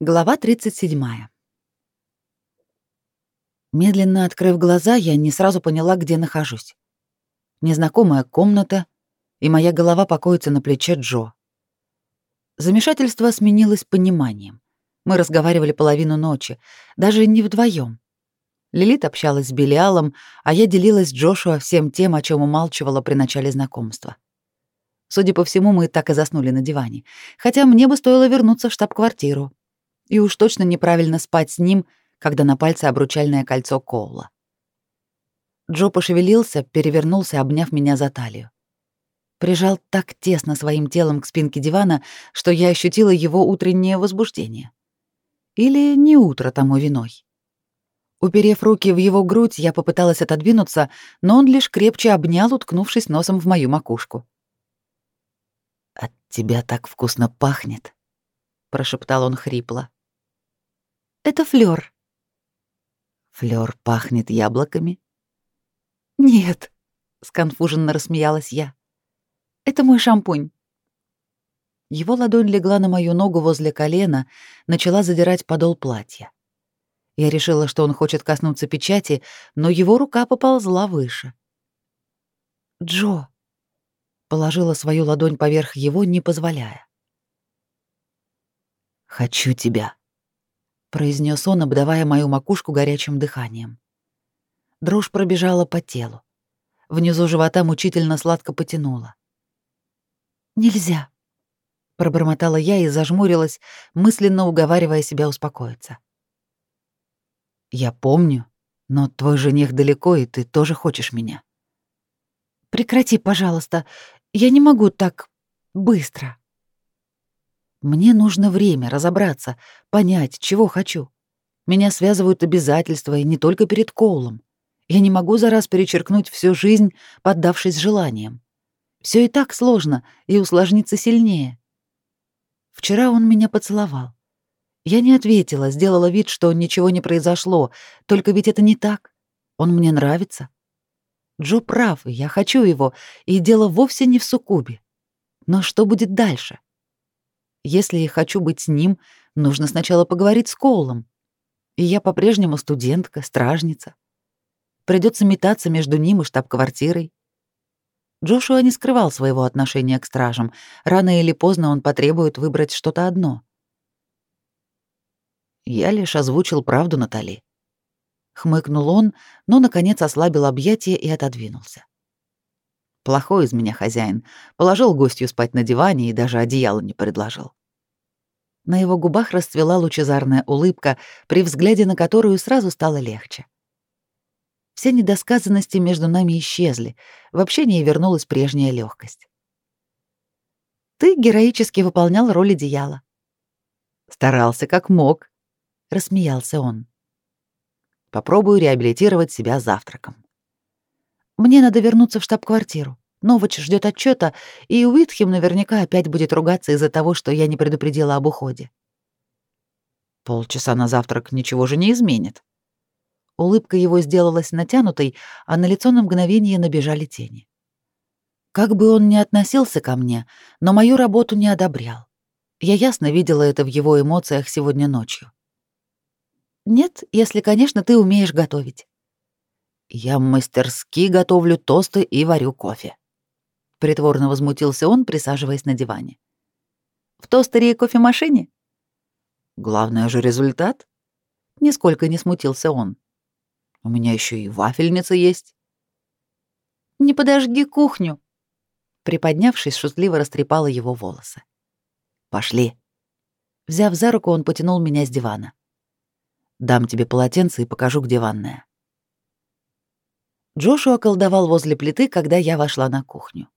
Глава 37. Медленно открыв глаза, я не сразу поняла, где нахожусь. Незнакомая комната, и моя голова покоится на плече Джо. Замешательство сменилось пониманием. Мы разговаривали половину ночи, даже не вдвоем. Лилит общалась с Белиалом, а я делилась с Джошуа всем тем, о чем умалчивала при начале знакомства. Судя по всему, мы так и заснули на диване, хотя мне бы стоило вернуться в штаб-квартиру. И уж точно неправильно спать с ним, когда на пальце обручальное кольцо Коула. Джо пошевелился, перевернулся, обняв меня за талию. Прижал так тесно своим телом к спинке дивана, что я ощутила его утреннее возбуждение. Или не утро тому виной. Уперев руки в его грудь, я попыталась отодвинуться, но он лишь крепче обнял, уткнувшись носом в мою макушку. «От тебя так вкусно пахнет», — прошептал он хрипло. Это флёр. Флёр пахнет яблоками? Нет, сконфуженно рассмеялась я. Это мой шампунь. Его ладонь легла на мою ногу возле колена, начала задирать подол платья. Я решила, что он хочет коснуться печати, но его рука поползла выше. «Джо!» — положила свою ладонь поверх его, не позволяя. «Хочу тебя!» Произнес он, обдавая мою макушку горячим дыханием. Дрожь пробежала по телу. Внизу живота мучительно сладко потянуло. Нельзя, пробормотала я и зажмурилась, мысленно уговаривая себя успокоиться. Я помню, но твой жених далеко, и ты тоже хочешь меня. Прекрати, пожалуйста. Я не могу так быстро. Мне нужно время разобраться, понять, чего хочу. Меня связывают обязательства, и не только перед Коулом. Я не могу за раз перечеркнуть всю жизнь, поддавшись желаниям. Все и так сложно, и усложнится сильнее. Вчера он меня поцеловал. Я не ответила, сделала вид, что ничего не произошло, только ведь это не так. Он мне нравится. Джо прав, я хочу его, и дело вовсе не в суккубе. Но что будет дальше? Если я хочу быть с ним, нужно сначала поговорить с Коулом. И я по-прежнему студентка, стражница. Придется метаться между ним и штаб-квартирой. Джошуа не скрывал своего отношения к стражам. Рано или поздно он потребует выбрать что-то одно. Я лишь озвучил правду Натали. Хмыкнул он, но, наконец, ослабил объятия и отодвинулся. Плохой из меня хозяин. Положил гостью спать на диване и даже одеяло не предложил. На его губах расцвела лучезарная улыбка, при взгляде на которую сразу стало легче. Все недосказанности между нами исчезли, в общении вернулась прежняя легкость. «Ты героически выполнял роль одеяла». «Старался как мог», — рассмеялся он. «Попробую реабилитировать себя завтраком». Мне надо вернуться в штаб-квартиру. Новач ждет отчета, и Уитхем наверняка опять будет ругаться из-за того, что я не предупредила об уходе. Полчаса на завтрак ничего же не изменит. Улыбка его сделалась натянутой, а на лицо на мгновение набежали тени. Как бы он ни относился ко мне, но мою работу не одобрял. Я ясно видела это в его эмоциях сегодня ночью. Нет, если, конечно, ты умеешь готовить. Я мастерски готовлю тосты и варю кофе. Притворно возмутился он, присаживаясь на диване. В тостере и кофемашине? Главное же результат. Нисколько не смутился он. У меня еще и вафельница есть. Не подожги кухню. Приподнявшись, шутливо растрепала его волосы. Пошли. Взяв за руку, он потянул меня с дивана. Дам тебе полотенце и покажу, где ванная. Джошуа колдовал возле плиты, когда я вошла на кухню.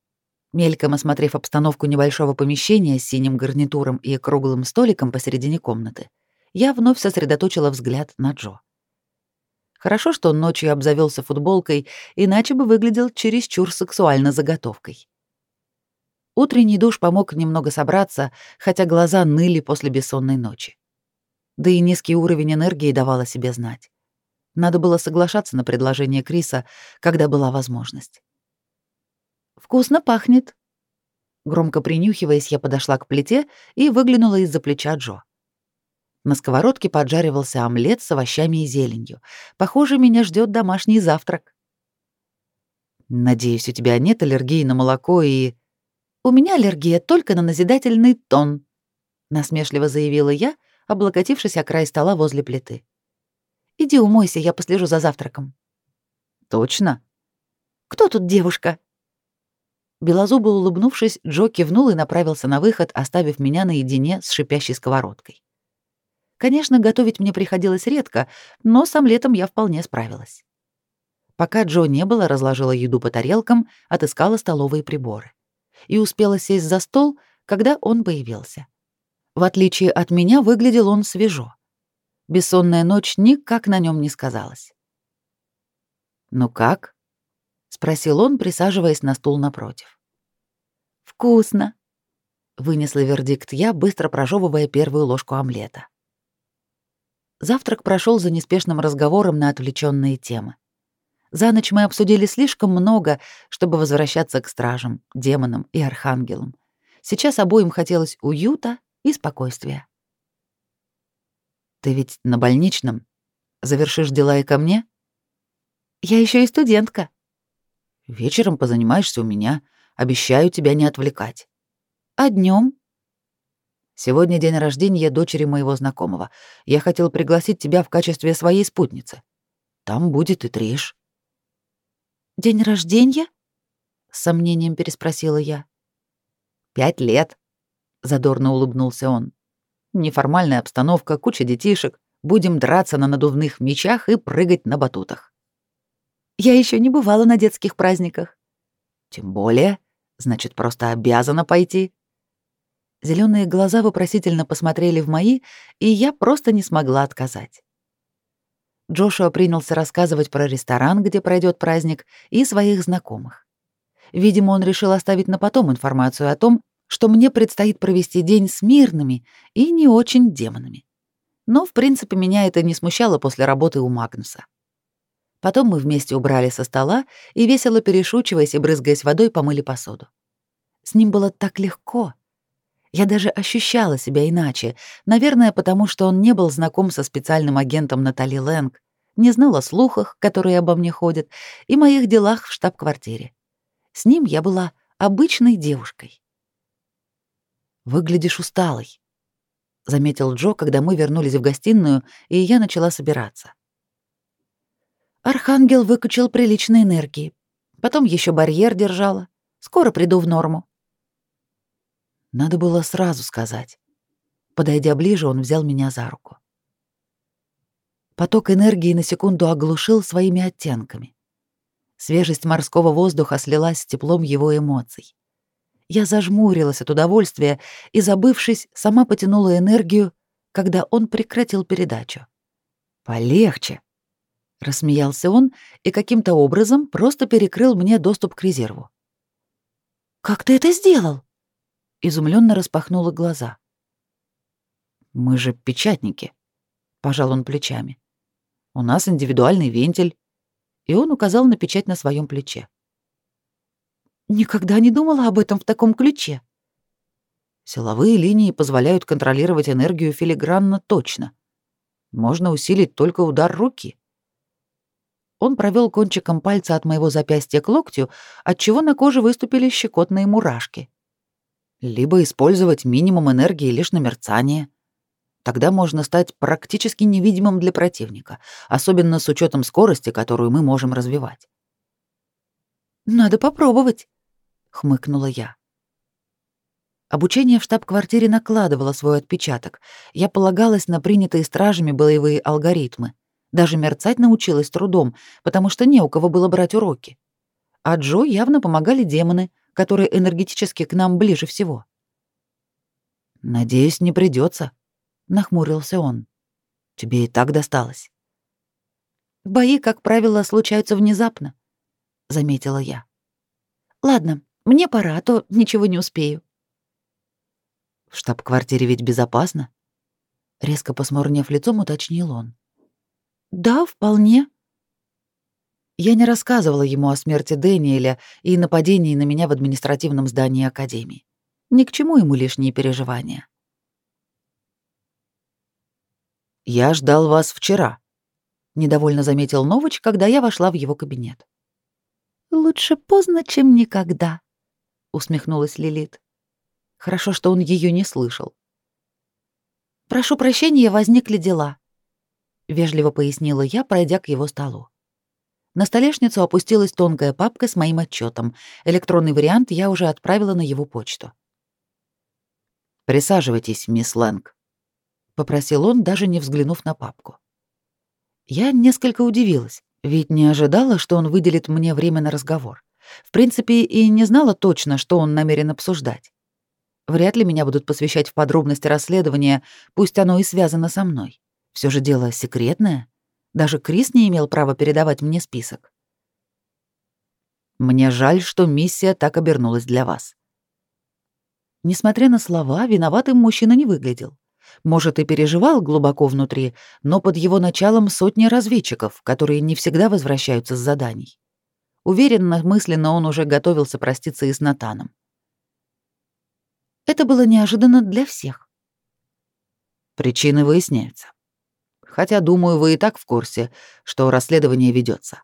Мельком осмотрев обстановку небольшого помещения с синим гарнитуром и круглым столиком посередине комнаты, я вновь сосредоточила взгляд на Джо. Хорошо, что он ночью обзавелся футболкой, иначе бы выглядел чересчур сексуально заготовкой. Утренний душ помог немного собраться, хотя глаза ныли после бессонной ночи. Да и низкий уровень энергии давал о себе знать. Надо было соглашаться на предложение Криса, когда была возможность. «Вкусно пахнет». Громко принюхиваясь, я подошла к плите и выглянула из-за плеча Джо. На сковородке поджаривался омлет с овощами и зеленью. Похоже, меня ждет домашний завтрак. Надеюсь, у тебя нет аллергии на молоко и... У меня аллергия только на назидательный тон, насмешливо заявила я, облокотившись о край стола возле плиты. Иди умойся, я послежу за завтраком. Точно? Кто тут девушка? Белозубо улыбнувшись, Джо кивнул и направился на выход, оставив меня наедине с шипящей сковородкой. Конечно, готовить мне приходилось редко, но с омлетом я вполне справилась. Пока Джо не было, разложила еду по тарелкам, отыскала столовые приборы. И успела сесть за стол, когда он появился. В отличие от меня, выглядел он свежо. Бессонная ночь никак на нем не сказалась. «Ну как?» — спросил он, присаживаясь на стул напротив. «Вкусно», — вынесла вердикт я, быстро прожевывая первую ложку омлета. Завтрак прошел за неспешным разговором на отвлеченные темы. За ночь мы обсудили слишком много, чтобы возвращаться к стражам, демонам и архангелам. Сейчас обоим хотелось уюта и спокойствия. «Ты ведь на больничном? Завершишь дела и ко мне?» «Я еще и студентка». «Вечером позанимаешься у меня. Обещаю тебя не отвлекать». «А днем? Сегодня день рождения дочери моего знакомого. Я хотел пригласить тебя в качестве своей спутницы. Там будет и Триш». «День рождения?» — с сомнением переспросила я. «Пять лет», — задорно улыбнулся он. «Неформальная обстановка, куча детишек. Будем драться на надувных мечах и прыгать на батутах». «Я еще не бывала на детских праздниках». «Тем более, значит, просто обязана пойти». Зеленые глаза вопросительно посмотрели в мои, и я просто не смогла отказать. Джошуа принялся рассказывать про ресторан, где пройдет праздник, и своих знакомых. Видимо, он решил оставить на потом информацию о том, что мне предстоит провести день с мирными и не очень демонами. Но, в принципе, меня это не смущало после работы у Магнуса. Потом мы вместе убрали со стола и, весело перешучиваясь и брызгаясь водой, помыли посуду. С ним было так легко — я даже ощущала себя иначе, наверное, потому что он не был знаком со специальным агентом Натали Лэнг, не знал о слухах, которые обо мне ходят, и моих делах в штаб-квартире. С ним я была обычной девушкой. «Выглядишь усталой», — заметил Джо, когда мы вернулись в гостиную, и я начала собираться. Архангел выкачал приличной энергии. Потом еще барьер держала. Скоро приду в норму. Надо было сразу сказать. Подойдя ближе, он взял меня за руку. Поток энергии на секунду оглушил своими оттенками. Свежесть морского воздуха слилась с теплом его эмоций. Я зажмурилась от удовольствия и, забывшись, сама потянула энергию, когда он прекратил передачу. «Полегче», — рассмеялся он и каким-то образом просто перекрыл мне доступ к резерву. «Как ты это сделал?» изумленно распахнула глаза. Мы же печатники, пожал он плечами. У нас индивидуальный вентиль, и он указал на печать на своем плече. Никогда не думала об этом в таком ключе. Силовые линии позволяют контролировать энергию филигранно точно. Можно усилить только удар руки. Он провел кончиком пальца от моего запястья к локтю, отчего на коже выступили щекотные мурашки либо использовать минимум энергии лишь на мерцание. Тогда можно стать практически невидимым для противника, особенно с учетом скорости, которую мы можем развивать. «Надо попробовать», — хмыкнула я. Обучение в штаб-квартире накладывало свой отпечаток. Я полагалась на принятые стражами боевые алгоритмы. Даже мерцать научилась трудом, потому что не у кого было брать уроки. А Джо явно помогали демоны — которые энергетически к нам ближе всего. «Надеюсь, не придется, нахмурился он. «Тебе и так досталось». «Бои, как правило, случаются внезапно», — заметила я. «Ладно, мне пора, а то ничего не успею». «В штаб-квартире ведь безопасно?» Резко посмурнев лицом, уточнил он. «Да, вполне», я не рассказывала ему о смерти Дэниеля и нападении на меня в административном здании Академии. Ни к чему ему лишние переживания. «Я ждал вас вчера», — недовольно заметил Новыч, когда я вошла в его кабинет. «Лучше поздно, чем никогда», — усмехнулась Лилит. Хорошо, что он ее не слышал. «Прошу прощения, возникли дела», — вежливо пояснила я, пройдя к его столу. На столешницу опустилась тонкая папка с моим отчетом. Электронный вариант я уже отправила на его почту. «Присаживайтесь, мисс Лэнг», — попросил он, даже не взглянув на папку. Я несколько удивилась, ведь не ожидала, что он выделит мне время на разговор. В принципе, и не знала точно, что он намерен обсуждать. Вряд ли меня будут посвящать в подробности расследования, пусть оно и связано со мной. Все же дело секретное. Даже Крис не имел права передавать мне список. Мне жаль, что миссия так обернулась для вас. Несмотря на слова, виноватым мужчина не выглядел. Может, и переживал глубоко внутри, но под его началом сотни разведчиков, которые не всегда возвращаются с заданий. Уверенно, мысленно он уже готовился проститься и с Натаном. Это было неожиданно для всех. Причины выясняются. Хотя, думаю, вы и так в курсе, что расследование ведется.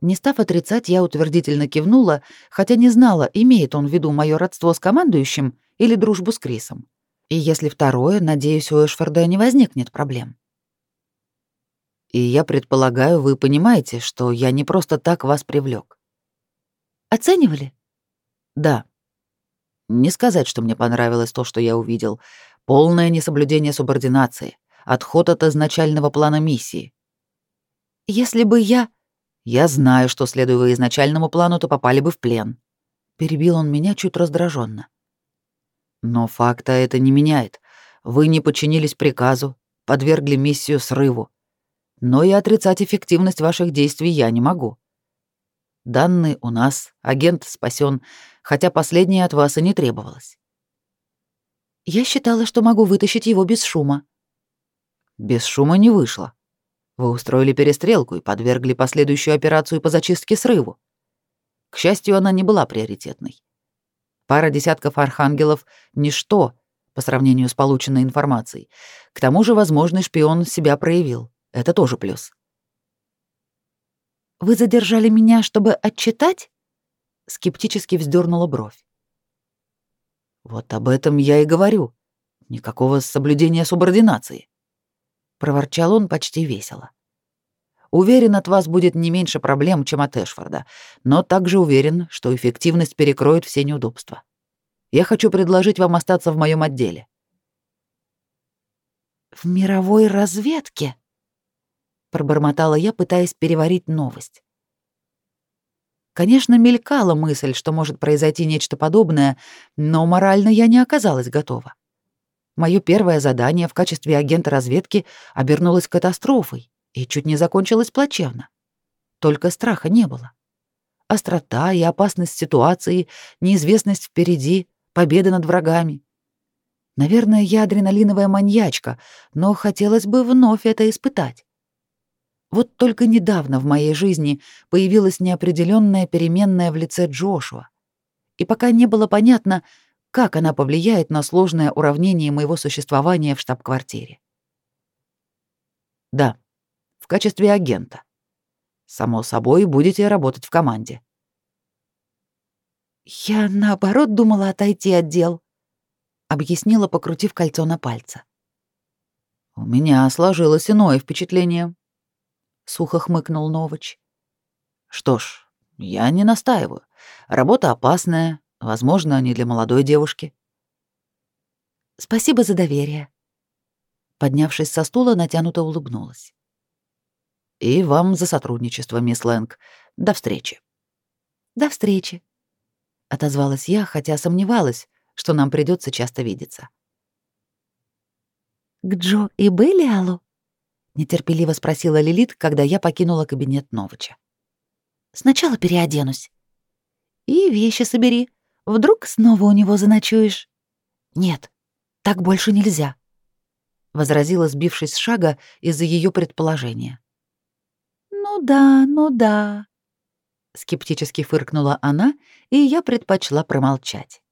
Не став отрицать, я утвердительно кивнула, хотя не знала, имеет он в виду мое родство с командующим или дружбу с Крисом. И если второе, надеюсь, у Эшфорда не возникнет проблем. И я предполагаю, вы понимаете, что я не просто так вас привлек. Оценивали? Да. Не сказать, что мне понравилось то, что я увидел. Полное несоблюдение субординации отход от изначального плана миссии. Если бы я... Я знаю, что, следуя изначальному плану, то попали бы в плен. Перебил он меня чуть раздраженно. Но факта это не меняет. Вы не подчинились приказу, подвергли миссию срыву. Но и отрицать эффективность ваших действий я не могу. Данные у нас, агент спасен, хотя последнее от вас и не требовалось. Я считала, что могу вытащить его без шума. Без шума не вышло. Вы устроили перестрелку и подвергли последующую операцию по зачистке срыву. К счастью, она не была приоритетной. Пара десятков архангелов — ничто по сравнению с полученной информацией. К тому же возможный шпион себя проявил. Это тоже плюс. «Вы задержали меня, чтобы отчитать?» Скептически вздернула бровь. «Вот об этом я и говорю. Никакого соблюдения субординации проворчал он почти весело. Уверен, от вас будет не меньше проблем, чем от Эшфорда, но также уверен, что эффективность перекроет все неудобства. Я хочу предложить вам остаться в моем отделе. В мировой разведке, пробормотала я, пытаясь переварить новость. Конечно, мелькала мысль, что может произойти нечто подобное, но морально я не оказалась готова. Мое первое задание в качестве агента разведки обернулось катастрофой и чуть не закончилось плачевно. Только страха не было. Острота и опасность ситуации, неизвестность впереди, победа над врагами. Наверное, я адреналиновая маньячка, но хотелось бы вновь это испытать. Вот только недавно в моей жизни появилась неопределенная переменная в лице Джошуа. И пока не было понятно, как она повлияет на сложное уравнение моего существования в штаб-квартире. Да, в качестве агента. Само собой, будете работать в команде. Я, наоборот, думала отойти от дел, объяснила, покрутив кольцо на пальце. У меня сложилось иное впечатление, сухо хмыкнул Новыч. Что ж, я не настаиваю. Работа опасная, Возможно, не для молодой девушки. Спасибо за доверие. Поднявшись со стула, натянуто улыбнулась. И вам за сотрудничество, мисс Лэнг. До встречи. До встречи. Отозвалась я, хотя сомневалась, что нам придется часто видеться. К Джо и Беллиалу? Нетерпеливо спросила Лилит, когда я покинула кабинет Новича. Сначала переоденусь. И вещи собери, Вдруг снова у него заночуешь? Нет, так больше нельзя, возразила, сбившись с шага из-за ее предположения. Ну да, ну да, скептически фыркнула она, и я предпочла промолчать.